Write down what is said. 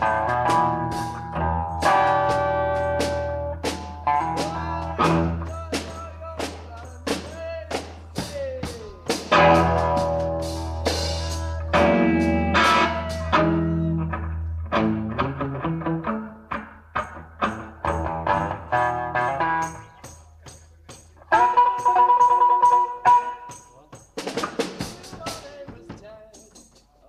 Bye.